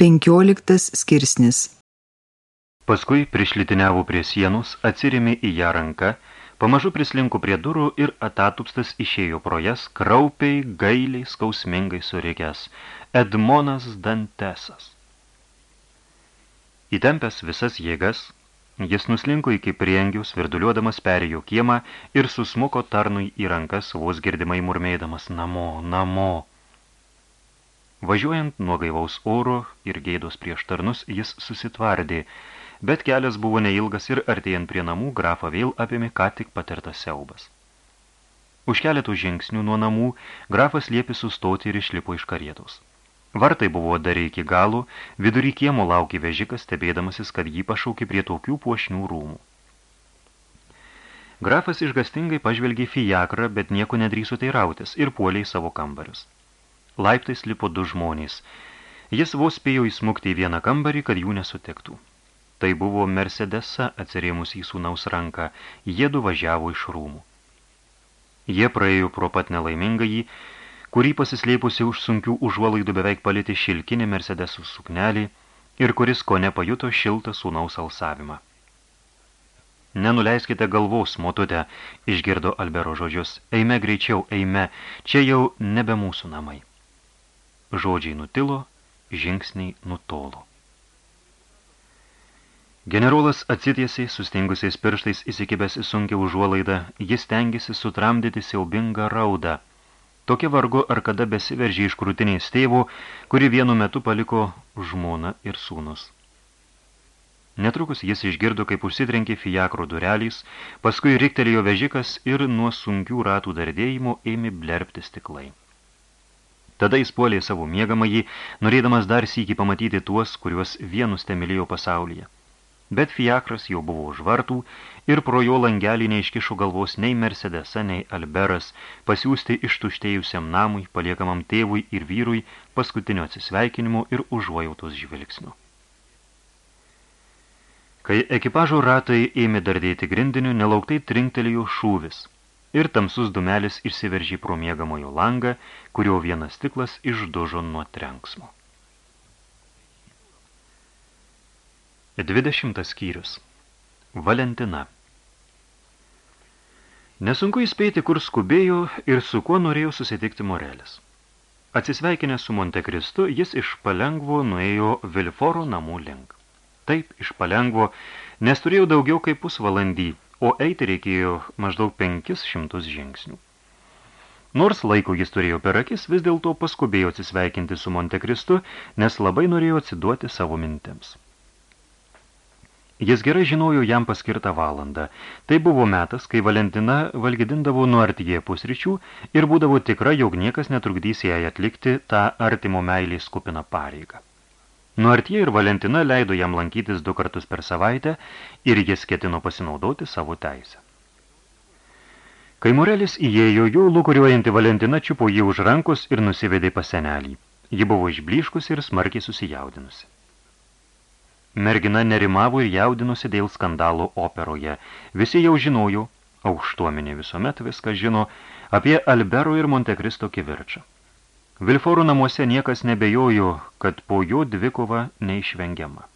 Penkioliktas skirsnis Paskui prišlitiniavo prie sienos, atsirėmė į ją ranką, pamažu prislinko prie durų ir atatupstas išėjo pro jas, kraupiai, gailiai, skausmingai surikęs. Edmonas Dantesas. Įtempęs visas jėgas, jis nuslinko iki priengius, virduliuodamas perėjo kiemą ir susmuko tarnui į rankas, vos girdimai murmėdamas namo, namo. Važiuojant nuo gaivaus oro ir gėdos prieš tarnus, jis susitvardė, bet kelias buvo neilgas ir artėjant prie namų grafą vėl apėmė ką tik patirtas siaubas. Už keletų žingsnių nuo namų grafas liepė sustoti ir išlipo iš karietos. Vartai buvo dar iki galų, vidury kiemo laukė vežikas, stebėdamasis, kad jį pašaukė prie tokių puošnių rūmų. Grafas išgastingai pažvelgė fijakrą, bet nieko nedrįso teirautis ir puoliai savo kambarius. Laiptais lipo du žmonės. Jis vos spėjo įsmukti į vieną kambarį, kad jų nesutiktų. Tai buvo Mercedesa atsirėmus į sūnaus ranką. Jie du važiavo iš rūmų. Jie praėjo pro pat nelaimingą jį, kurį pasislėpusi už sunkių užuolaidų beveik palėti šilkinį Mercedesų suknelį ir kuris ko nepajuto šiltą sūnaus alsavimą. Nenuleiskite galvos, motute, išgirdo Albero žodžius. Eime greičiau, eime, čia jau nebe mūsų namai. Žodžiai nutilo, žingsniai nutolo. Generolas atsitiesiai, sustingusiais pirštais įsikibęs į sunkę užuolaidą, jis tengiasi sutramdyti siaubingą raudą. Tokia vargu ar kada besiveržė iš krūtiniais tėvų, kuri vienu metu paliko žmoną ir sūnus. Netrukus jis išgirdo, kaip užsitrenkė fijakro durelys, paskui riktelėjo vežikas ir nuo sunkių ratų dardėjimo ėmė blerpti stiklai. Tada jis puolė savo miegamąjį, norėdamas dar sykį pamatyti tuos, kuriuos vienus temilėjo pasaulyje. Bet fiakras jau buvo už vartų ir pro jo langelį neiškišo galvos nei Mercedesa, nei Alberas pasiūsti ištuštėjusiam namui, paliekamam tėvui ir vyrui paskutinio atsisveikinimo ir užuojautos žvilgsnių. Kai ekipažo ratai ėmė dardėti grindiniu, nelauktai trinktelėjo šūvis – ir tamsus dumelis išsiveržė pro miegamojo langą, kurio vienas stiklas išdužo nuo trenksmo. 20 skyrius. Valentina. Nesunku įspėti, kur skubėjo ir su kuo norėjo susitikti Morelis. Atsisveikinęs su Montekristu, jis iš palengvo nuėjo Vilforo namų link. Taip, iš palengvo, nes turėjau daugiau kaip pusvalandį, o eiti reikėjo maždaug 500 žingsnių. Nors laiko jis turėjo per akis, vis dėlto paskubėjo atsisveikinti su Montekristu, nes labai norėjo atsiduoti savo mintims. Jis gerai žinojo jam paskirtą valandą. Tai buvo metas, kai Valentina valgydindavo nuo artyje pusryčių ir būdavo tikra, jog niekas netrukdys jai atlikti tą artimo meilės kupiną pareigą. Nuartie ir Valentina leido jam lankytis du kartus per savaitę ir jis ketino pasinaudoti savo teisę. Kai Morelis įėjo, jau lukuriuojanti Valentina čiupo jį už rankos ir nusivedė pas senelį. Ji buvo išbliškusi ir smarkiai susijaudinusi. Mergina nerimavo ir jaudinusi dėl skandalo operoje. Visi jau žinojo, aukštuomenė visuomet viską žino, apie Albero ir Montekristo kivirčą. Vilforų namuose niekas nebejojo, kad po jo dvikova neišvengiama.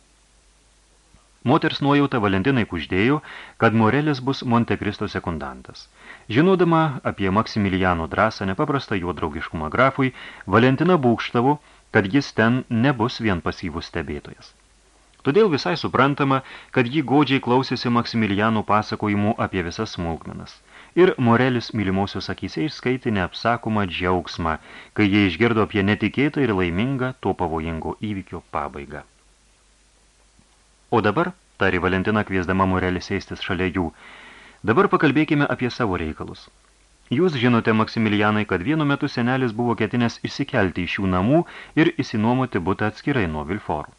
Moters nuojauta Valentinai kuždėjo, kad Morelis bus Montekristo sekundantas. Žinodama apie Maksimiliano drąsą nepaprastą jo draugiškumą grafui, Valentina būkštavo, kad jis ten nebus vien pasyvus stebėtojas. Todėl visai suprantama, kad jį godžiai klausėsi Maksimiliano pasakojimų apie visas smulkmenas – ir Morelis mylimosios akyse išskaitė neapsakomą džiaugsmą, kai jie išgirdo apie netikėtą ir laimingą to pavojingo įvykio pabaigą. O dabar, tari Valentina kviesdama Morelis eistis šalia jų, dabar pakalbėkime apie savo reikalus. Jūs žinote, Maksimilianai, kad vienu metu senelis buvo ketinęs išsikelti iš šių namų ir įsinuomoti butą atskirai nuo Vilforų.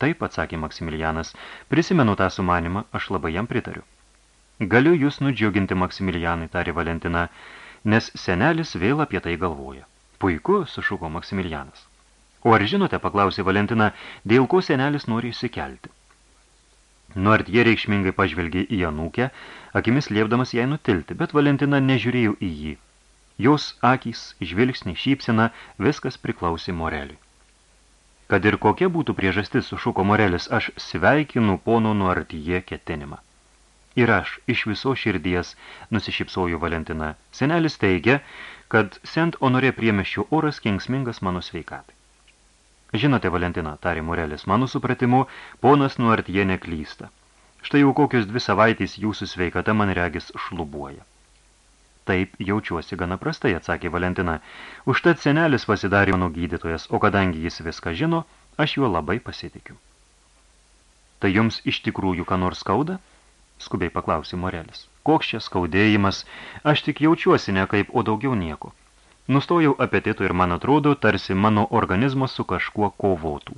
Taip, atsakė Maksimilianas, prisimenu tą sumanimą, aš labai jam pritariu. Galiu jūs nudžiuginti, Maksimilianai, tarė Valentina, nes senelis vėl apie tai galvoja. Puiku, sušuko Maksimilianas. O ar žinote, paklausė Valentina, dėl ko senelis nori įsikelti? Nuart jie reikšmingai pažvelgė į anūkę, akimis liepdamas jai nutilti, bet Valentina nežiūrėjo į jį. Jos akys, žvilgsnį, šypsina, viskas priklausė Moreliui. Kad ir kokia būtų priežastis, sušuko Morelis, aš sveikinu pono nuartyje ketinimą. Ir aš iš viso širdies nusišypsoju Valentina. Senelis teigia, kad Sent Honorė priemeščių oras kengsmingas mano sveikatai. Žinote, Valentina, tarė Morelis, mano supratimu, ponas nuartyje neklysta. Štai jau kokios dvi savaitės jūsų sveikata man regis šlubuoja. Taip, jaučiuosi gana prastai, atsakė Valentina. Užtat senelis pasidarė mano gydytojas, o kadangi jis viską žino, aš juo labai pasitikiu. Tai jums iš tikrųjų ką nors skauda? Skubiai paklausė Morelis. Koks čia skaudėjimas? Aš tik jaučiuosi ne kaip, o daugiau nieko. Nustojau apetito ir man atrodo, tarsi mano organizmas su kažkuo kovotų.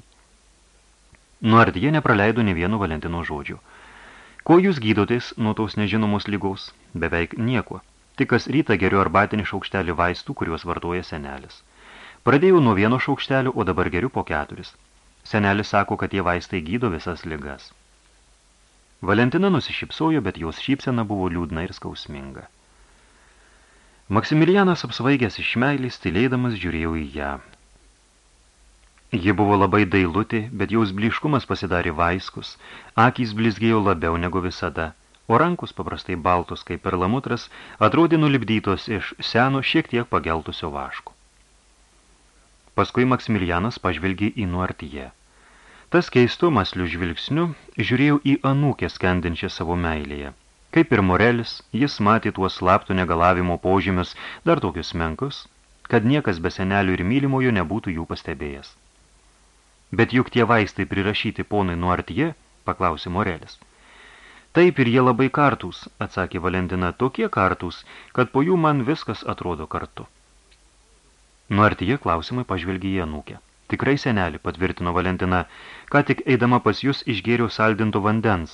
Nuardyje nepraleido ne vieno Valentino žodžio. Ko jūs gydotės nuo tos nežinomos lygos? Beveik nieko. Tik kas rytą geriu arbatinį šaukštelį vaistų, kuriuos vartoja senelis. Pradėjau nuo vieno šaukštelio, o dabar geriu po keturis. Senelis sako, kad tie vaistai gydo visas ligas. Valentina nusišypsojo, bet jos šypsena buvo liūdna ir skausminga. Maksimilianas apsvaigęs iš meilės, tylėdamas žiūrėjau į ją. Ji buvo labai dailutė, bet jaus bliškumas pasidarė vaiskus, akys blizgėjo labiau negu visada – o rankus paprastai baltus kaip perlamutras atrodė nulipdytos iš seno šiek tiek pageltusio vaško. Paskui Maksimilianas pažvelgė į nuartyje. Tas keistumas žvilgsniu žiūrėjau į anūkę skendinčią savo meilėje. Kaip ir Morelis, jis matė tuos slaptų negalavimo požymius dar tokius menkus, kad niekas be senelių ir mylimojo nebūtų jų pastebėjęs. Bet juk tie vaistai prirašyti ponui nuartyje, paklausė Morelis. Taip ir jie labai kartūs, atsakė Valentina, tokie kartūs, kad po jų man viskas atrodo kartu. Nuartyje klausimai pažvelgė į anūkę. Tikrai senelį, patvirtino Valentina, ką tik eidama pas jūs išgėriau saldinto vandens,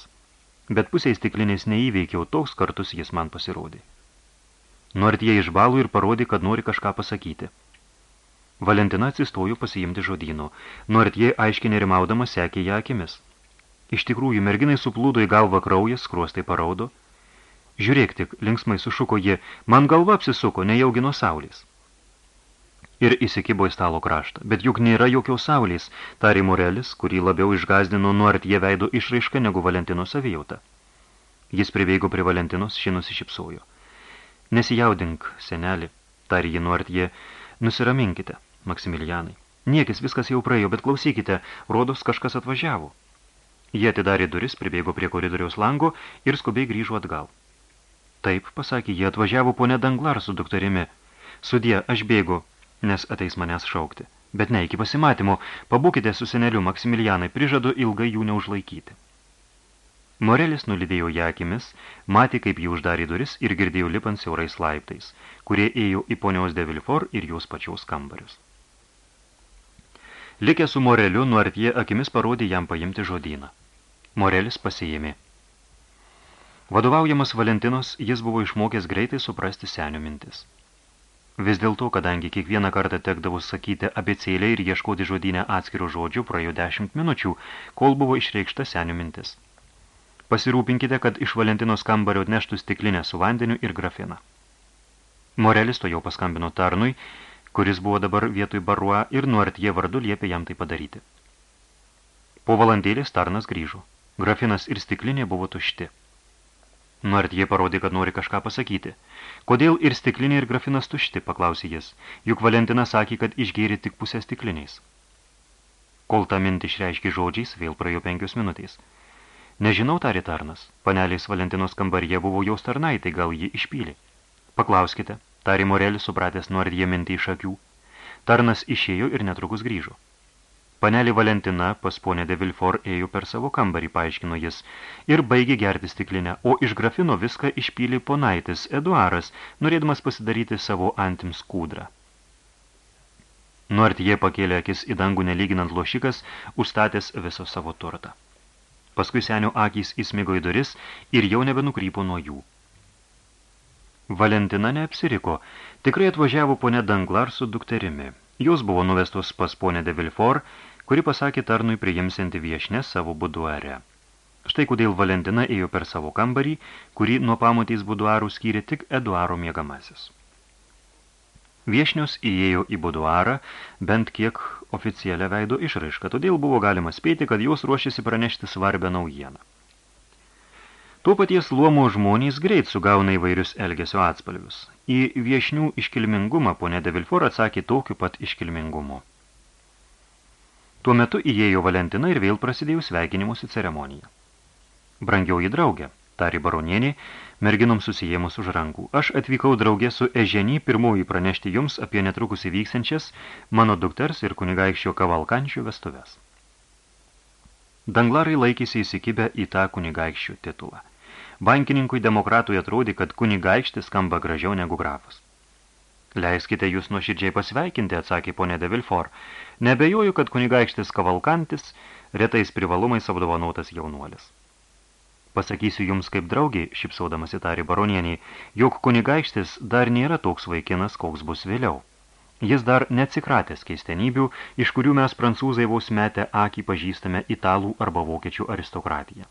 bet pusiai stiklinės neįveikiau, toks kartus jis man pasirodė. Nuartyje išbalų ir parodė, kad nori kažką pasakyti. Valentina atsistojo pasiimti žodyno. Nuartyje aiškiai nerimaudama sekė ją akimis. Iš tikrųjų, merginai suplūdo į galvą kraujas, skruostai paraudo. Žiūrėk tik, linksmai sušuko jie, man galva apsisuko, nejaugi nuo saulės. Ir įsikibo į stalo kraštą. Bet juk nėra jokios saulės, tarė Morelis, kurį labiau išgazdino nuart jie veido išraišką negu Valentino savijauta. Jis priveigo prie Valentinos, ši nusišypsojo. Nesijaudink, seneli, tarė jį nuart jie, nusiraminkite, Maksimilianai. Niekis viskas jau praėjo, bet klausykite, rodos kažkas atvažiavo. Jie atidarė duris, pribėgo prie koridoriaus lango ir skubiai grįžo atgal. Taip, pasakė, jie atvažiavo ponė Danglar su dukterimi. Sudie, aš bėgu, nes ateis manęs šaukti. Bet ne iki pasimatymo, pabūkite su seneliu Maksimilianai, prižadu ilgai jų neužlaikyti. Morelis nulidėjo ją akimis, matė, kaip jį uždarė duris ir girdėjo lipant siaurais laiptais, kurie ėjo į ponios de Vilfor ir jos pačiaus kambarius. Likę su Moreliu, nuartie akimis parodė jam paimti žodyną. Morelis pasiėmė. Vadovaujamas Valentinos, jis buvo išmokęs greitai suprasti senio mintis. Vis dėlto, kadangi kiekvieną kartą tekdavo sakyti abecėlę ir ieškoti žodynę atskirų žodžių, praėjo dešimt minučių, kol buvo išreikšta senio mintis. Pasirūpinkite, kad iš Valentinos kambario atneštų stiklinę su vandeniu ir grafiną. Morelis to jau paskambino tarnui, kuris buvo dabar vietoj barua ir nuartie vardu liepė jam tai padaryti. Po valandėlės tarnas grįžo. Grafinas ir stiklinė buvo tušti. Nuartie parodė, kad nori kažką pasakyti. Kodėl ir stiklinė ir grafinas tušti, paklausė jis. Juk Valentina sakė, kad išgėrė tik pusę stikliniais. Kol tą mintį išreiškė žodžiais, vėl praėjo penkios minutės. Nežinau, tarė tarnas. Panelės Valentinos kambaryje buvo jaus tarnai, tai gal ji išpylė. Paklauskite, tarė Morelis, supratęs nuartie mintį iš akių. Tarnas išėjo ir netrukus grįžo. Panelį Valentina pas ponę de Vilfort ėjo per savo kambarį, paaiškino jis, ir baigė gerti stiklinę, o iš grafino viską išpylė ponaitis Eduaras, norėdamas pasidaryti savo antims kūdrą. Nuart jie pakėlė akis į dangų nelyginant lošikas, užstatęs viso savo turtą. Paskui senio akys įsmigo į duris ir jau nebenukrypo nuo jų. Valentina neapsiriko, tikrai atvažiavo ponė Danglar su dukterimi. Jos buvo nuvestos pas ponę de Vilfort, kuri pasakė tarnui priimsinti viešnę savo buduare. Štai kodėl Valentina ėjo per savo kambarį, kurį nuo pamotės buduarų skyrė tik Eduaro miegamasis. Viešnios įėjo į buduarą, bent kiek oficialią veido išraišką, todėl buvo galima spėti, kad jos ruošiasi pranešti svarbę naujieną. Tuo paties luomo žmonės greit sugauna įvairius elgesio atspalvius. Į viešnių iškilmingumą ponė de Vilfor atsakė tokiu pat iškilmingumu. Tuo metu įėjo Valentina ir vėl prasidėjo sveikinimusi ceremonija. Brangiauji draugė, tari baronienė, merginoms susijėmus už rankų. Aš atvykau draugė su Eženį pirmoji pranešti jums apie netrukus įvyksiančias mano dukters ir kunigaikščio kavalkančių vestuves. Danglarai laikėsi įsikibę į tą kunigaikščių titulą. Bankininkui demokratui atrodė, kad kunigaikštis skamba gražiau negu grafas. Leiskite jūs nuoširdžiai pasveikinti, atsakė ponė de Vilfor. Nebejoju, kad kunigaikštis kavalkantis retais privalumais apdovanotas jaunuolis. Pasakysiu jums kaip draugiai, šipsaudamas įtarė baronieniai, jog kunigaikštis dar nėra toks vaikinas, koks bus vėliau. Jis dar neatsikratęs keistenybių, iš kurių mes prancūzai vos metę akį pažįstame italų arba vokiečių aristokratiją.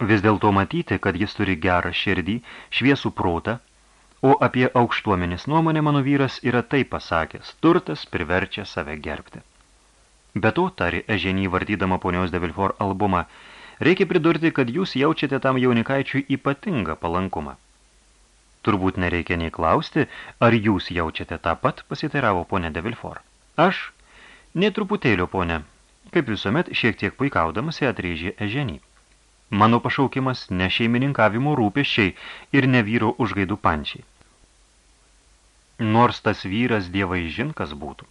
Vis dėlto matyti, kad jis turi gerą širdį, šviesų protą, o apie aukštuomenis nuomonę mano vyras yra taip pasakęs, turtas priverčia save gerbti. Be to, tari Eženį vardydama ponios de Vilfor albumą, reikia pridurti, kad jūs jaučiate tam jaunikaičiui ypatingą palankumą. Turbūt nereikia nei klausti, ar jūs jaučiate tą pat, pasiteiravo ponė de Vilfor. Aš? Netruputėlio, ponė. Kaip visuomet, šiek tiek puikaudamas atrėžė Eženį. Mano pašaukimas ne šeimininkavimo rūpeščiai ir ne vyro užgaidų pančiai. Nors tas vyras dievai žinkas būtų.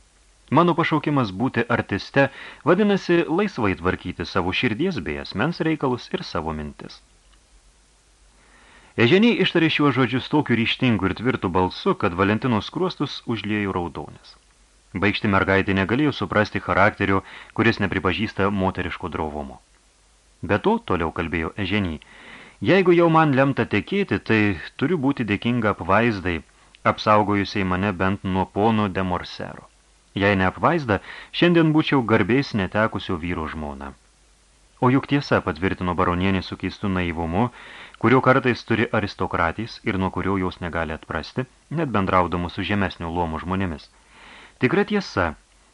Mano pašaukimas būti artiste vadinasi laisvai tvarkyti savo širdies bei asmens reikalus ir savo mintis. Eženiai ištarė šiuo žodžius tokiu ryštingu ir tvirtu balsu, kad Valentinos skruostus užlėjo raudonės. Baigšti mergaitė negalėjo suprasti charakterio, kuris nepripažįsta moteriško drovumo. Be to, toliau kalbėjo Eženį, jeigu jau man lemta tekėti, tai turiu būti dėkinga apvaizdai, apsaugojusiai mane bent nuo pono de Morsero. Jei ne apvaizda, šiandien būčiau garbės netekusio vyro žmona. O juk tiesa patvirtino baronienė su keistu naivumu, kurio kartais turi aristokratys ir nuo kurio jos negali atprasti, net bendraudamus su žemesnių luomų žmonėmis. Tikra tiesa,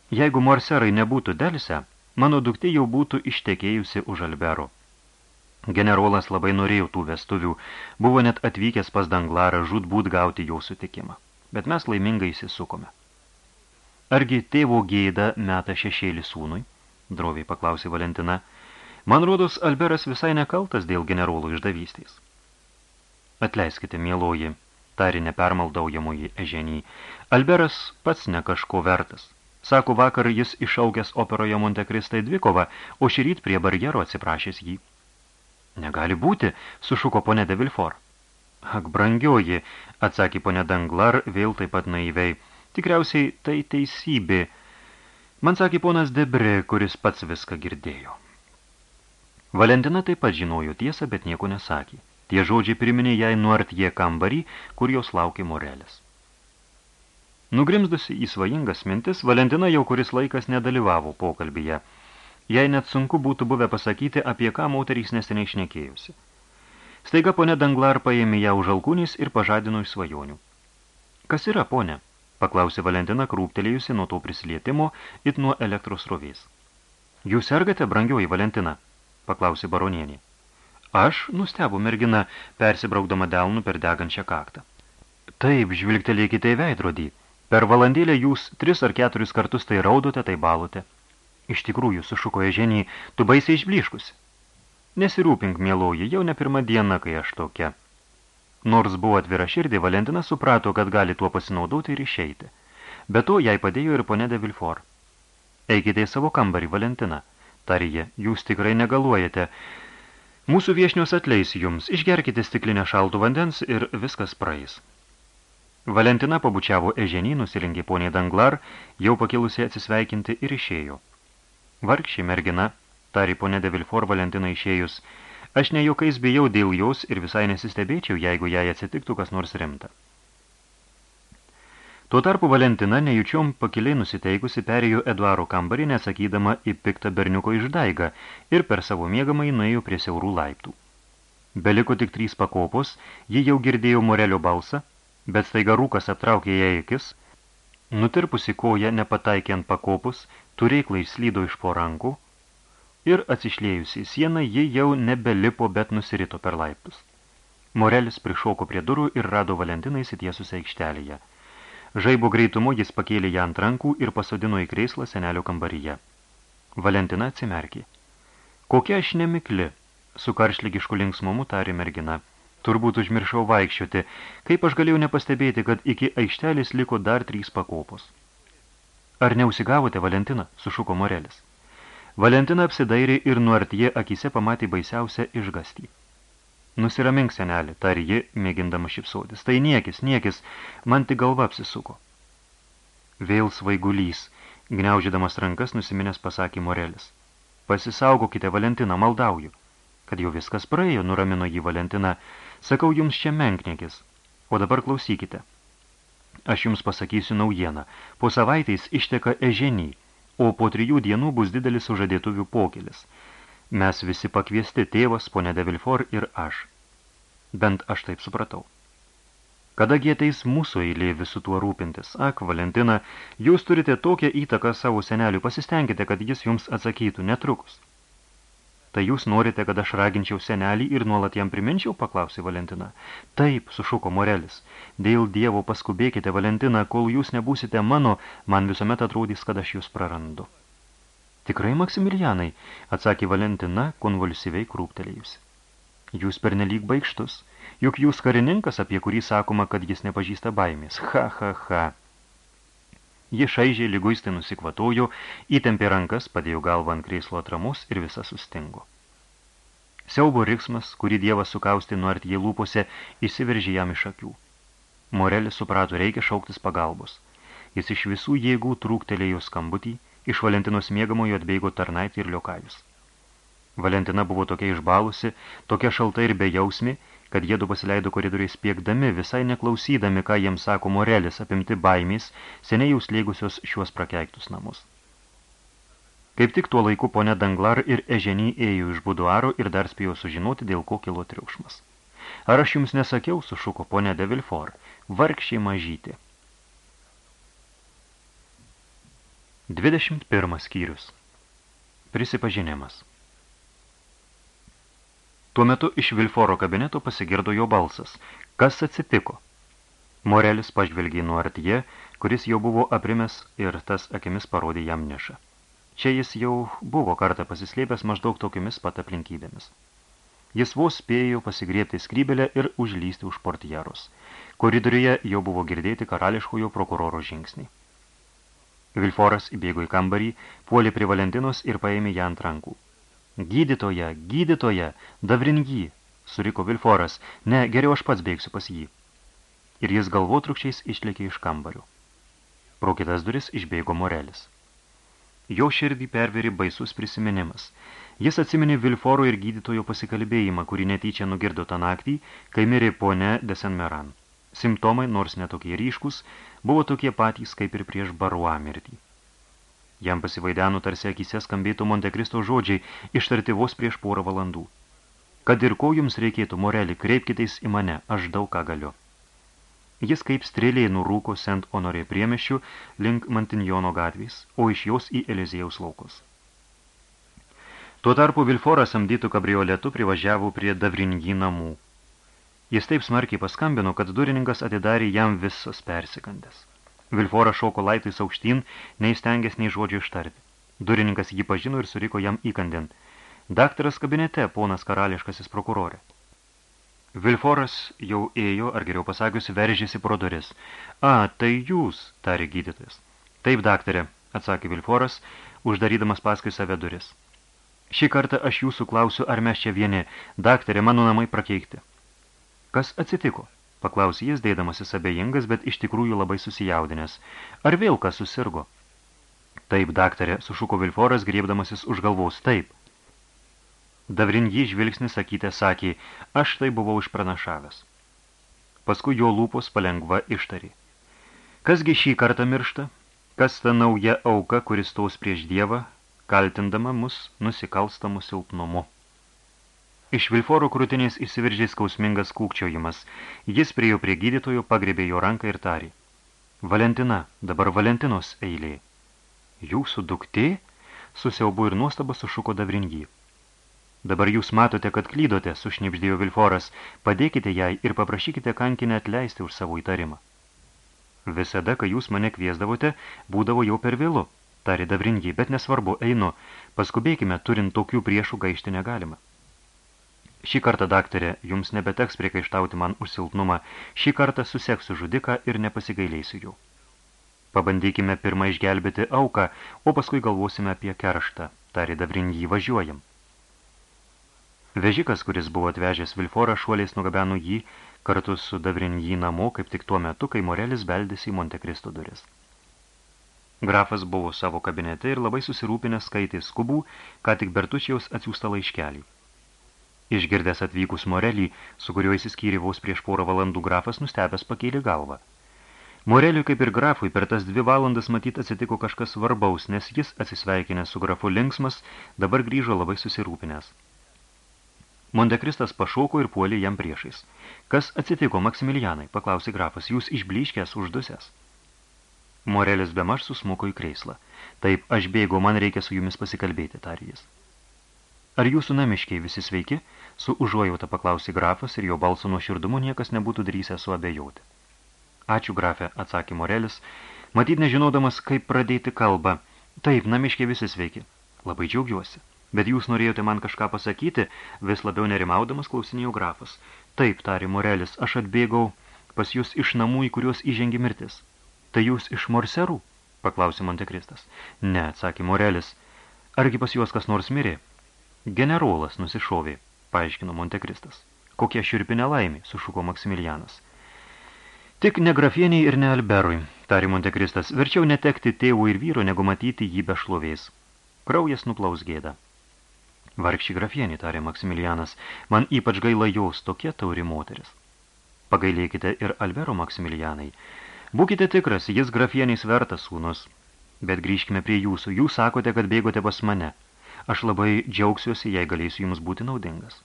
jeigu morserai nebūtų delse, mano duktė jau būtų ištekėjusi už Albero. Generolas labai norėjo tų vestuvių, buvo net atvykęs pas Danglarą žudbūt gauti jo sutikimą, bet mes laimingai įsisukome. Argi tėvo gėda meta šešėlį sūnui? Droviai paklausė Valentina. Man rodos, Alberas visai nekaltas dėl generolų išdavystės. Atleiskite, mieloji, tari nepermaldaujamoji eženį. Alberas pats ne kažko vertas. Sako, vakar jis išaugęs operoje Montekristai dvikovą, o šį ryt prie barjero atsiprašęs jį. Negali būti, sušuko ponė de Vilfor. Ak, brangioji, atsakė ponė Danglar, vėl taip pat naivei. Tikriausiai tai teisybė. Man sakė ponas Debre, kuris pats viską girdėjo. Valentina taip pat žinojo tiesą, bet nieko nesakė. Tie žodžiai priminė jai nuart jie kambarį, kur jos laukė Morelis. Nugrimzdusi į svajingas mintis, Valentina jau kuris laikas nedalyvavo pokalbyje. Jei net sunku būtų buvę pasakyti, apie ką moterys neseniai šnekėjusi. Staiga ponė Danglar paėmė ją už alkūnys ir pažadino iš svajonių. Kas yra, ponė? paklausė Valentina, krūptelėjusi nuo to prisilietimo it nuo elektros rovės. Jūs sergate, brangioji Valentina? paklausė baronienė. Aš nustebo mergina, persibraukdama delnų per degančią kaktą. Taip, žvilgtelėkite į veidrodį. Per valandėlę jūs tris ar keturis kartus tai raudote, tai balote. Iš tikrųjų, sušuko Eženį, tu baisiai išbliškusi. Nesirūpink, mieloji, jau ne pirmą dieną, kai aš tokia. Nors buvo atvira širdį, Valentina suprato, kad gali tuo pasinaudoti ir išeiti. Be to, jai padėjo ir ponė de Vilfor. Eikite į savo kambarį, Valentina, tarė jūs tikrai negaluojate. Mūsų viešnios atleis jums, išgerkite stiklinę šaltų vandens ir viskas praeis. Valentina pabučiavo eženį, nusilingė poniai Danglar, jau pakilusi atsisveikinti ir išėjo. Vargšė mergina, tari ponė de Vilfor Valentina išėjus, aš ne jokiais bijau dėl jos ir visai nesistebėčiau, jeigu jai atsitiktų kas nors rimta. Tuo tarpu Valentina nejučiom pakiliai nusiteikusi perėjo Eduaro kambarį, nesakydama į piktą berniuko išdaigą ir per savo miegamą nuėjo prie siaurų laiptų. Beliko tik trys pakopos, ji jau girdėjo Morelio balsą, bet staiga rūkas aptraukė ją akis, nutirpusi koja nepataikė ant pakopus, turėklai slydo iš po rankų ir atsišlėjusi į sieną ji jau nebelipo, bet nusirito per laiptus. Morelis prišoko prie durų ir rado Valentiną įsitiesusią aikštelėje. Žaibo greitumu jis pakėlė ją ant rankų ir pasodino į kreislą senelio kambaryje. Valentina atsimerkė. Kokia aš nemikli, su karšlygišku linksmumu tarė mergina. Turbūt užmiršau vaikščioti, kaip aš galėjau nepastebėti, kad iki aikštelės liko dar trys pakopos. Ar neusigavote, Valentina? sušuko Morelis. Valentina apsidairė ir nuartie akise pamatė baisiausią išgastį. Nusiramink, senelį, tarė ji, mėgindama šipsotis. Tai niekis, niekis, man tik galva apsisuko. Vėl svaigulys, gniaužydamas rankas, nusiminęs pasakė Morelis. Pasisaugokite, Valentina, maldauju. Kad jau viskas praėjo, nuramino jį Valentina. Sakau jums čia menknekis. O dabar klausykite. Aš jums pasakysiu naujieną. Po savaitės išteka eženį, o po trijų dienų bus didelis sužadėtuvių pokelis. Mes visi pakviesti tėvas, ponė de Vilfor ir aš. Bent aš taip supratau. Kadagi ateis mūsų eilė visų tuo rūpintis? Ak, Valentina, jūs turite tokią įtaką savo seneliui, pasistengite, kad jis jums atsakytų netrukus. Tai jūs norite, kad aš raginčiau senelį ir nuolat jam priminčiau, paklausė Valentina. Taip, sušuko Morelis. Dėl dievo paskubėkite, Valentina, kol jūs nebūsite mano, man visuomet atrodys, kad aš jūs prarandu. Tikrai, Maksimilianai, atsakė Valentina, konvulsyviai krūptelėjusi. Jūs pernelyg baigštus. Juk jūs karininkas, apie kurį sakoma, kad jis nepažįsta baimės. Ha, ha, ha. Ji šaižiai lyguistai nusikvatojo, įtempė rankas, padėjo galvą ant kreislo atramos ir visa sustingo. Siaubo riksmas, kurį dievas sukausti nuo artie lūpose, įsiveržė jam iš akių. Morelis suprato, reikia šauktis pagalbos. Jis iš visų jėgų trūktelėjo skambutį, iš Valentinos mėgamojo atbeigo tarnaitį ir liokajus. Valentina buvo tokia išbalusi, tokia šalta ir bejausmi, kad jėdu pasileido koridoriais spiegdami, visai neklausydami, ką jiems sako Morelis, apimti baimės, seniai jau slėgusios šiuos prakeiktus namus. Kaip tik tuo laiku ponė Danglar ir Eženį ėjo iš buduaro ir dar spėjo sužinoti, dėl ko kilo triukšmas. Ar aš jums nesakiau, sušuko ponė de Vilfor, vargšiai mažyti. 21 skyrius. Prisipažinimas. Tuo metu iš Vilforo kabineto pasigirdo jo balsas. Kas atsitiko? Morelis pažvelgė nuo artie, kuris jau buvo aprimęs ir tas akimis parodė jam nešą. Čia jis jau buvo kartą pasislėpęs maždaug tokiamis pat aplinkybėmis. Jis vos spėjo pasigriebti skrybelę ir užlysti už portierus. Koridoriuje jau buvo girdėti karališkojo prokuroro žingsnį. Vilforas įbėgo į kambarį, puolė prie Valentinos ir paėmė ją ant rankų. Gydytoja, gydytoja, davringy, suriko Vilforas, ne, geriau aš pats bėgsiu pas jį. Ir jis galvotrukčiais išlėkė iš kambario. Pro kitas duris išbėgo Morelis. Jo širdį perveri baisus prisiminimas. Jis atsiminė Vilforo ir gydytojo pasikalbėjimą, kurį netyčia nugirdo tą naktį, kai mirė ponė Desenmeran. Simptomai, nors netokie ryškus, buvo tokie patys kaip ir prieš Baruą mirtį. Jam pasivaideno tarsi akise skambėtų Montekristo žodžiai, ištarti vos prieš porą valandų. Kad ir ko jums reikėtų, Morelį, kreipkiteis į mane, aš daug ką galiu. Jis kaip strėliai nurūko Sent Honorė priemeščių link Mantinjono gatvės, o iš jos į Elizėjaus laukus. Tuo tarpu Vilforas samdytų kabrioletu privažiavo prie Davrinjį namų. Jis taip smarkiai paskambino, kad durininkas atidarė jam visas persikandęs. Vilforas šoko laitais aukštyn, neįstengęs nei žodžio ištarti. Durininkas jį pažino ir suriko jam įkandin. Daktaras kabinete, ponas karališkasis prokurorė. Vilforas jau ėjo, ar geriau pasakius, veržėsi pro duris. A, tai jūs, tarė gydytojas. Taip, daktarė, atsakė Vilforas, uždarydamas paskui save duris. Šį kartą aš jūsų klausiu, ar mes čia vieni. Daktarė, mano namai prakeikti. Kas atsitiko? Paklausė jis, dėdamasis abejingas, bet iš tikrųjų labai susijaudinęs. Ar vėl kas susirgo? Taip, daktarė, sušuko Vilforas, griebdamasis už galvos, taip. Davrin jį žvilgsnis sakytė sakė, aš tai buvau išpranašavęs. Paskui jo lūpos palengva ištarė. Kasgi šį kartą miršta? Kas ta nauja auka, kuris taus prieš Dievą, kaltindama mus nusikalstamų silpnumu? Iš Vilforo krūtinės išsiveržė skausmingas kūkčiojimas. Jis priejo prie gydytojo, pagrebė jo ranką ir tarė. Valentina, dabar Valentinos eilė. Jūsų duktė? Susiaubu ir nuostaba sušuko Davrinjį. Dabar jūs matote, kad klydote, sušnipždėjo Vilforas. Padėkite jai ir paprašykite kankinę atleisti už savo įtarimą. Visada, kai jūs mane kviesdavote, būdavo jau per vėlu, tarė Davrinjį, bet nesvarbu, einu. Paskubėkime, turint tokių priešų gaišti negalima. Šį kartą, daktarė, jums nebeteks priekaištauti man už silpnumą. Šį kartą suseksiu žudiką ir nepasigailėsiu jų. Pabandykime pirmą išgelbėti auką, o paskui galvosime apie kerštą. Tarė Davrinjį, važiuojam. Vežikas, kuris buvo atvežęs Vilforą, šuoliais nugabeno jį kartu su Davrinjį namo, kaip tik tuo metu, kai Morelis beldėsi į Montekristo duris. Grafas buvo savo kabinete ir labai susirūpinęs skaitė skubų, ką tik Bertučiaus atsiųsta laiškelį. Išgirdęs atvykus Morelį, su kuriuo įsiskyrė vos prieš porą valandų grafas, nustebęs pakėlė galvą. Moreliui, kaip ir grafui, per tas dvi valandas matyt atsitiko kažkas svarbaus, nes jis, atsisveikinęs su grafu linksmas, dabar grįžo labai susirūpinęs. Montekristas pašoko ir puolė jam priešais. Kas atsitiko, Maksimilianai, paklausė grafas, jūs išbliškęs uždusęs. Morelis bemaž susmuko į kreislą. Taip, aš bėgau, man reikia su jumis pasikalbėti, tarė jis. Ar jūsų namiškiai visi sveiki? Su užuojauta paklausė grafas ir jo balso nuo širdumu niekas nebūtų drįsę su abejoti. Ačiū, grafė, atsakė Morelis, matyt nežinodamas, kaip pradėti kalbą. Taip, namiškiai visi sveiki. Labai džiaugiuosi. Bet jūs norėjote man kažką pasakyti, vis labiau nerimaudamas klausinėjau grafas. Taip, tarė Morelis, aš atbėgau pas jūs iš namų, į kuriuos įžengi mirtis. Tai jūs iš Morserų? paklausė Montekristas. Ne, atsakė Morelis. Argi pas juos kas nors mirė? Generolas nusišovė, paaiškino Montekristas. Kokia širpinė laimė, sušuko Maksimilianas. Tik ne grafieniai ir ne Alberui, tarė Montekristas, verčiau netekti tėvų ir vyro, negu matyti jį be šlovės. Kraujas nuplaus gėdą. Vargši grafienį, tarė Maksimilianas, man ypač gaila jos, tokia tauri moteris. Pagailėkite ir Albero Maksimilianai. Būkite tikras, jis grafieniais vertas sūnus. Bet grįžkime prie jūsų. Jūs sakote, kad bėgote pas mane. Aš labai džiaugsiuosi, jei galėsiu jums būti naudingas.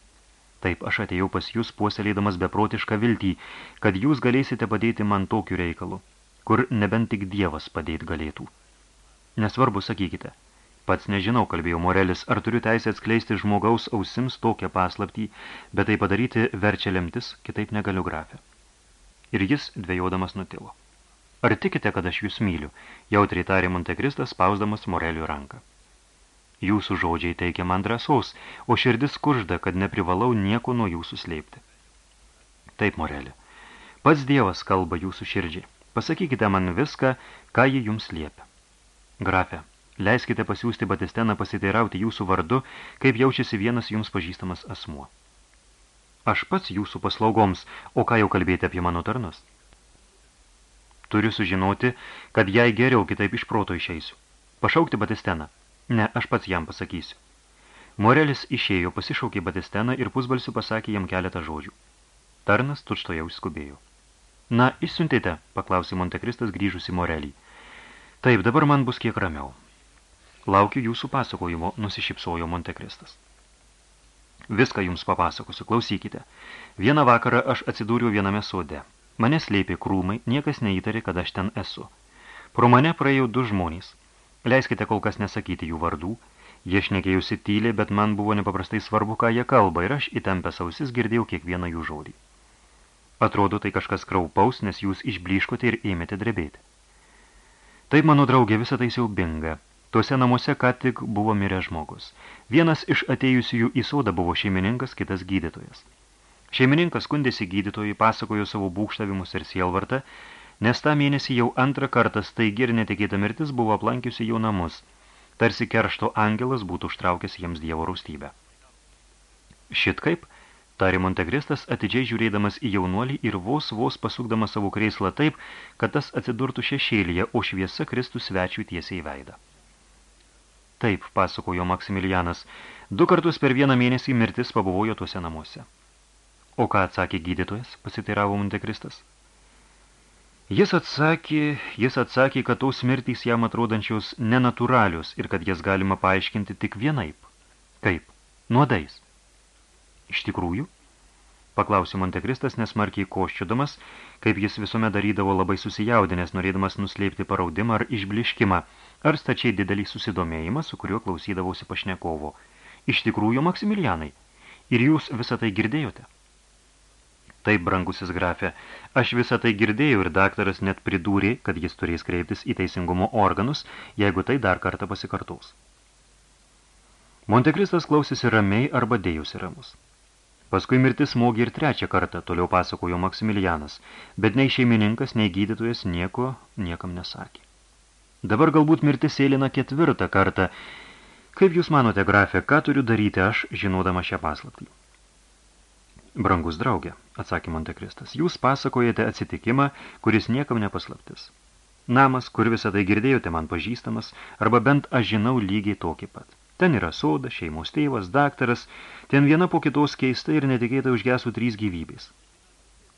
Taip, aš atėjau pas jūs puoselėdamas beprotišką viltį, kad jūs galėsite padėti man tokiu reikalu, kur nebent tik Dievas padėti galėtų. Nesvarbu, sakykite – Pats nežinau, kalbėjo Morelis, ar turiu teisę atskleisti žmogaus ausims tokią paslaptį, bet tai padaryti verčia lemtis, kitaip negaliu grafę. Ir jis dvėjodamas nutilo. Ar tikite, kad aš jūs myliu? Jautriai tarė Montekristas, spausdamas Morelių ranką. Jūsų žodžiai teikia man drąsos, o širdis kužda, kad neprivalau nieko nuo jūsų slėpti. Taip, Morelė. Pats Dievas kalba jūsų širdžiai. Pasakykite man viską, ką ji jums liepia. Grafė, Leiskite pasiūsti Batisteną pasiteirauti jūsų vardu, kaip jaučiasi vienas jums pažįstamas asmuo. Aš pats jūsų paslaugoms, o ką jau kalbėti apie mano tarnus? Turiu sužinoti, kad jai geriau kitaip iš proto išeisiu. Pašaukti Batisteną. Ne, aš pats jam pasakysiu. Morelis išėjo, pasišaukė Batisteną ir pusbalsiu pasakė jam keletą žodžių. Tarnas tučto jau skubėjo. Na, išsiuntėte, paklausė Montekristas grįžusi Morelį. Taip, dabar man bus kiek ramiau. Laukiu jūsų pasakojimo, nusišypsojo Montekristas. Viską jums papasakosiu, klausykite. Vieną vakarą aš atsidūriau viename sode. Mane slėpė krūmai, niekas neįtarė, kad aš ten esu. Pro mane praėjau du žmonės. Leiskite kol kas nesakyti jų vardų. Jie šnekėjusi tyliai, bet man buvo nepaprastai svarbu, ką jie kalba, ir aš įtempęs ausis girdėjau kiekvieną jų žodį. Atrodo, tai kažkas kraupaus, nes jūs išbliškote ir ėmėte drebėti. Taip, mano draugė, visą tai siaubinga. Tuose namuose ką tik buvo mirę žmogus. Vienas iš atėjusiųjų į sodą buvo šeimininkas, kitas gydytojas. Šeimininkas skundėsi gydytojui, pasakojo savo būkštavimus ir sielvartą, nes tą mėnesį jau antrą kartą staigi ir netikėta mirtis buvo aplankiusi jau namus, tarsi keršto angelas būtų užtraukęs jiems dievo raustybę. Šit kaip, tarė Montegristas, atidžiai žiūrėdamas į jaunuolį ir vos vos pasukdamas savo kreislą taip, kad tas atsidurtų šešėlyje, o šviesa kristų svečių tiesiai į veidą. Taip, pasakojo Maksimilianas, du kartus per vieną mėnesį mirtis pabuvojo tuose namuose. O ką atsakė gydytojas, pasiteiravo Montekristas. Jis atsakė, jis atsakė, kad tos mirtys jam atrodančios nenatūralios ir kad jas galima paaiškinti tik vienaip. Kaip? Nuodais. Iš tikrųjų? paklausė Montekristas nesmarkiai koščiudamas, kaip jis visuomet darydavo labai susijaudinęs, norėdamas nuslėpti paraudimą ar išbliškimą, ar stačiai didelį susidomėjimą, su kuriuo klausydavosi pašnekovo. Iš tikrųjų, Maksimilianai, ir jūs visą tai girdėjote? Taip, brangusis grafė, aš visą tai girdėjau ir daktaras net pridūrė, kad jis turės kreiptis į teisingumo organus, jeigu tai dar kartą pasikartaus. Montekristas klausėsi ramiai arba dėjusi ramus. Paskui mirtis smogė ir trečią kartą, toliau pasakojo Maksimilianas, bet nei šeimininkas, nei gydytojas nieko niekam nesakė. Dabar galbūt mirtis eilina ketvirtą kartą. Kaip jūs manote, grafė, ką turiu daryti aš, žinodama šią paslaptį? Brangus draugė, atsakė Montekristas, jūs pasakojate atsitikimą, kuris niekam nepaslaptis. Namas, kur visą tai girdėjote man pažįstamas, arba bent aš žinau lygiai tokį pat. Ten yra soda, šeimos tėvas, daktaras, ten viena po kitos keista ir netikėtai užgesų trys gyvybės.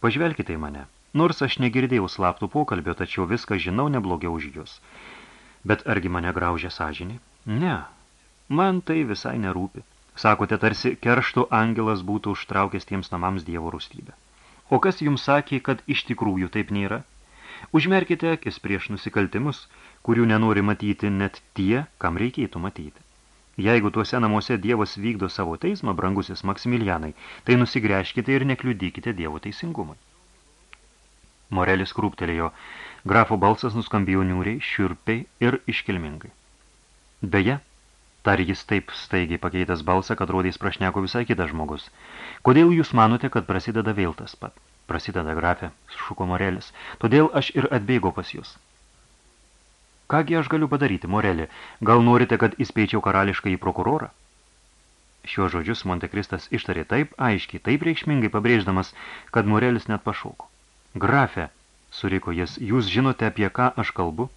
Pažvelkite į mane. Nors aš negirdėjau slaptų pokalbio, tačiau viską žinau neblogiau už jūs. Bet argi mane graužia sąžinį? Ne, man tai visai nerūpi. Sakote, tarsi keršto angelas būtų užtraukęs tiems namams dievo rūstybę. O kas jums sakė, kad iš tikrųjų taip nėra? Užmerkite akis prieš nusikaltimus, kurių nenori matyti net tie, kam reikėtų matyti. Jeigu tuose namuose Dievas vykdo savo teismą, brangusis Maksimilianai, tai nusigręžkite ir nekliudykite Dievo teisingumui. Morelis krūptelėjo, grafo balsas nuskambėjo niūriai, šiurpiai ir iškilmingai. Beje, tar jis taip staigiai pakeitęs balsą, kad rodės prašneko visai kitas žmogus. Kodėl jūs manote, kad prasideda vėl tas pat? Prasideda grafė, šuko Morelis. Todėl aš ir atbėgo pas jūs. Kągi aš galiu padaryti, Morelė? Gal norite, kad įspėčiau karališką į prokurorą? Šiuo žodžius Montekristas ištarė taip aiškiai, taip reikšmingai pabrėždamas, kad Morelis net pašauko. Grafe, suriko jis, jūs žinote, apie ką aš kalbu?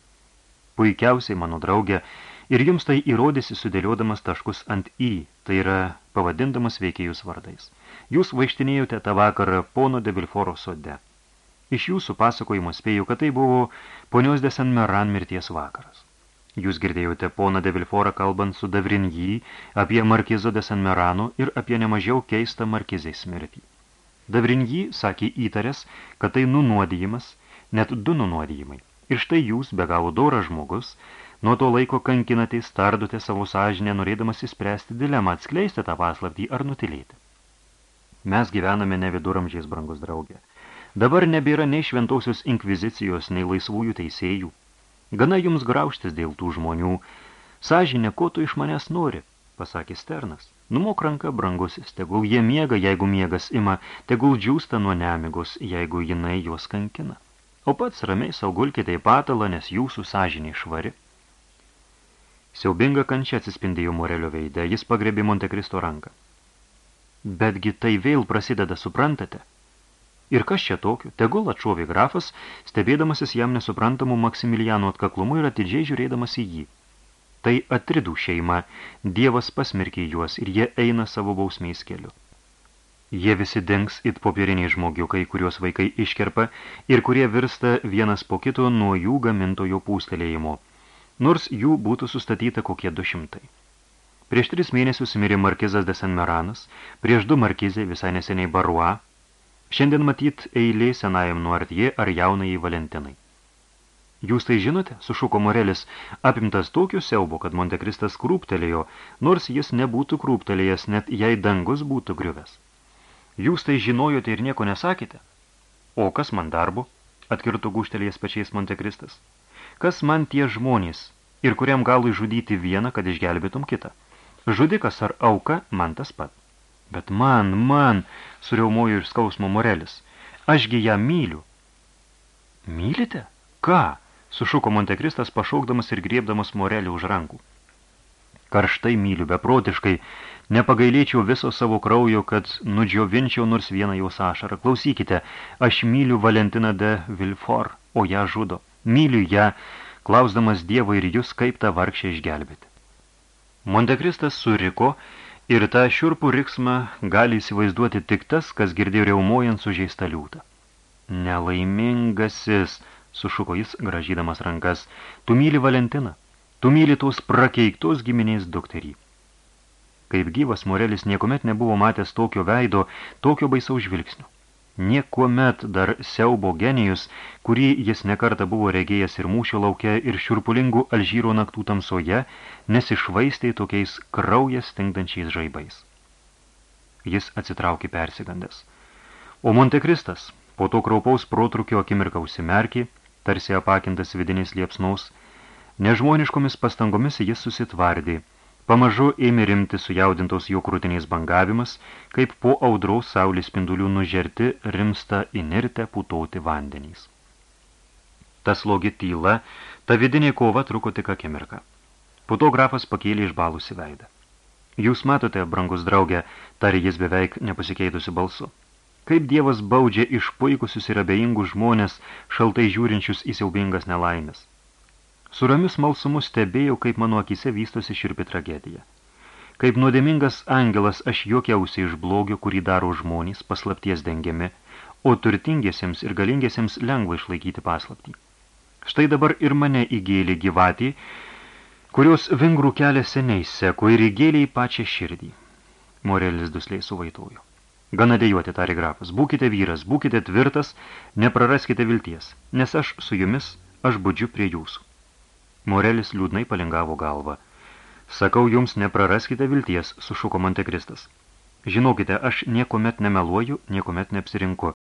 Puikiausiai, mano draugė, ir jums tai įrodysi sudėliodamas taškus ant į, tai yra pavadindamas veikėjus vardais. Jūs vaikštinėjote tą vakarą pono de Vilforo sode. Iš jūsų pasakojimo spėjau, kad tai buvo ponios de San Meran mirties vakaras. Jūs girdėjote poną de Vilforą kalbant su Davrinjį apie Markizo de San Merano ir apie nemažiau keistą Markizės mirtį. Davrinjį sakė įtaręs, kad tai nunuodijimas, net du nunuodijimai. Ir štai jūs, be galo doras žmogus, nuo to laiko kankinatės, tardote savo sąžinę, norėdamas įspręsti dilemą, atskleisti tą paslaptį ar nutilėti. Mes gyvename ne viduramžiais, brangus draugė. Dabar nebėra nei šventausios inkvizicijos, nei laisvųjų teisėjų. Gana jums grauštis dėl tų žmonių. Sąžinė, ko tu iš manęs nori, pasakė Sternas. Numok ranka, brangusis, tegul jie miega, jeigu miegas ima, tegul džiūsta nuo nemigos, jeigu jinai juos kankina. O pats ramiai saugulkite į patalą, nes jūsų sąžinė švari. Siaubinga kančia atsispindėjo Morelio veide, jis pagrebė Montekristo ranką. Betgi tai vėl prasideda, suprantate? Ir kas čia tokiu? Tegul atšovė grafas, stebėdamasis jam nesuprantamų Maksimiliano atkaklumu ir atidžiai žiūrėdamas į jį. Tai atridų šeima, Dievas pasmerkė juos ir jie eina savo bausmiais keliu. Jie visi dengs it popieriniai žmogiukai, kuriuos vaikai iškerpa ir kurie virsta vienas po kito nuo jų gamintojo pūstelėjimo, nors jų būtų sustatyta kokie du šimtai. Prieš tris mėnesius mirė Markizas de San Meranas, prieš du Markizai visai neseniai Barua, Šiandien matyt eilė senajam nuartie ar jaunai Valentinai. Jūs tai žinote, sušuko Morelis, apimtas tokio siaubo, kad Montekristas krūptelėjo, nors jis nebūtų krūptelėjęs, net jei dangus būtų griuvęs. Jūs tai žinojote ir nieko nesakėte? O kas man darbu? atkirto guštelėjęs pačiais Montekristas. Kas man tie žmonės ir kuriam galui žudyti vieną, kad išgelbėtum kitą? Žudikas ar auka man tas pat. Bet man, man, suriaumojo ir skausmo Morelis, ašgi ją myliu. Mylite? Ką? sušuko Montekristas pašaukdamas ir griebdamas Morelį už rankų. Karštai myliu, beprotiškai, nepagailėčiau viso savo kraujo, kad nudžiovinčiau nors vieną jos ašarą. Klausykite, aš myliu Valentiną de Vilfor, o ją žudo. Myliu ją, klausdamas Dievo ir jūs, kaip tą vargšę išgelbėti. Montekristas suriko Ir tą šiurpų riksmą gali įsivaizduoti tik tas, kas girdėjo reumojant sužeistą liūtą. Nelaimingasis, sušuko jis, gražydamas rankas, tu myli Valentiną, tu myli tos prakeiktos giminės dukterį. Kaip gyvas Morelis niekuomet nebuvo matęs tokio veido, tokio baisaus žvilgsnio. Niekuomet dar siaubo genijus, kurį jis nekarta buvo regėjęs ir mūšio lauke ir šiurpulingų Alžyro naktų tamsoje, nesišvaistė tokiais kraujas stingdančiais žaibais. Jis atsitraukė persigandęs. O Montekristas, po to kraupaus protrukio akimirką užsimerkė, tarsi apakintas vidinės liepsnaus, nežmoniškomis pastangomis jis susitvardė – Pamažu ėmė rimti sujaudintos jo krūtiniais bangavimas, kaip po audraus saulės spindulių nužerti rimsta inirte putauti vandenys. Ta slogi tyla, ta vidinė kova truko tik akimirką. Fotografas pakėlė išbalusi veidą. Jūs matote, brangus draugė, tarė jis beveik nepasikeitusi balsu. Kaip Dievas baudžia išpuikusius ir abejingus žmonės, šaltai žiūrinčius į siaubingas nelaimės. Su ramiu smalsumu stebėjau, kaip mano akise vystosi širpi tragedija. Kaip nuodėmingas angelas aš jokiausi iš blogio, kurį daro žmonės, paslapties dengiami, o turtingiesiems ir galingiesiems lengva išlaikyti paslaptį. Štai dabar ir mane įgėlė gyvatį, kurios vingrų kelią seniai seko ir įgėlė į pačią širdį. Morelis dusliai suvaitojo. Gana dėjuoti, tarė grafas, būkite vyras, būkite tvirtas, nepraraskite vilties, nes aš su jumis, aš budžiu prie jūsų. Morelis liūdnai palingavo galvą. Sakau jums, nepraraskite vilties, sušuko Montekristas. Žinokite, aš niekomet nemeluoju, niekomet neapsirinku.